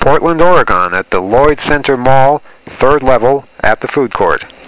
Portland, Oregon at the Lloyd Center Mall, third level at the food court.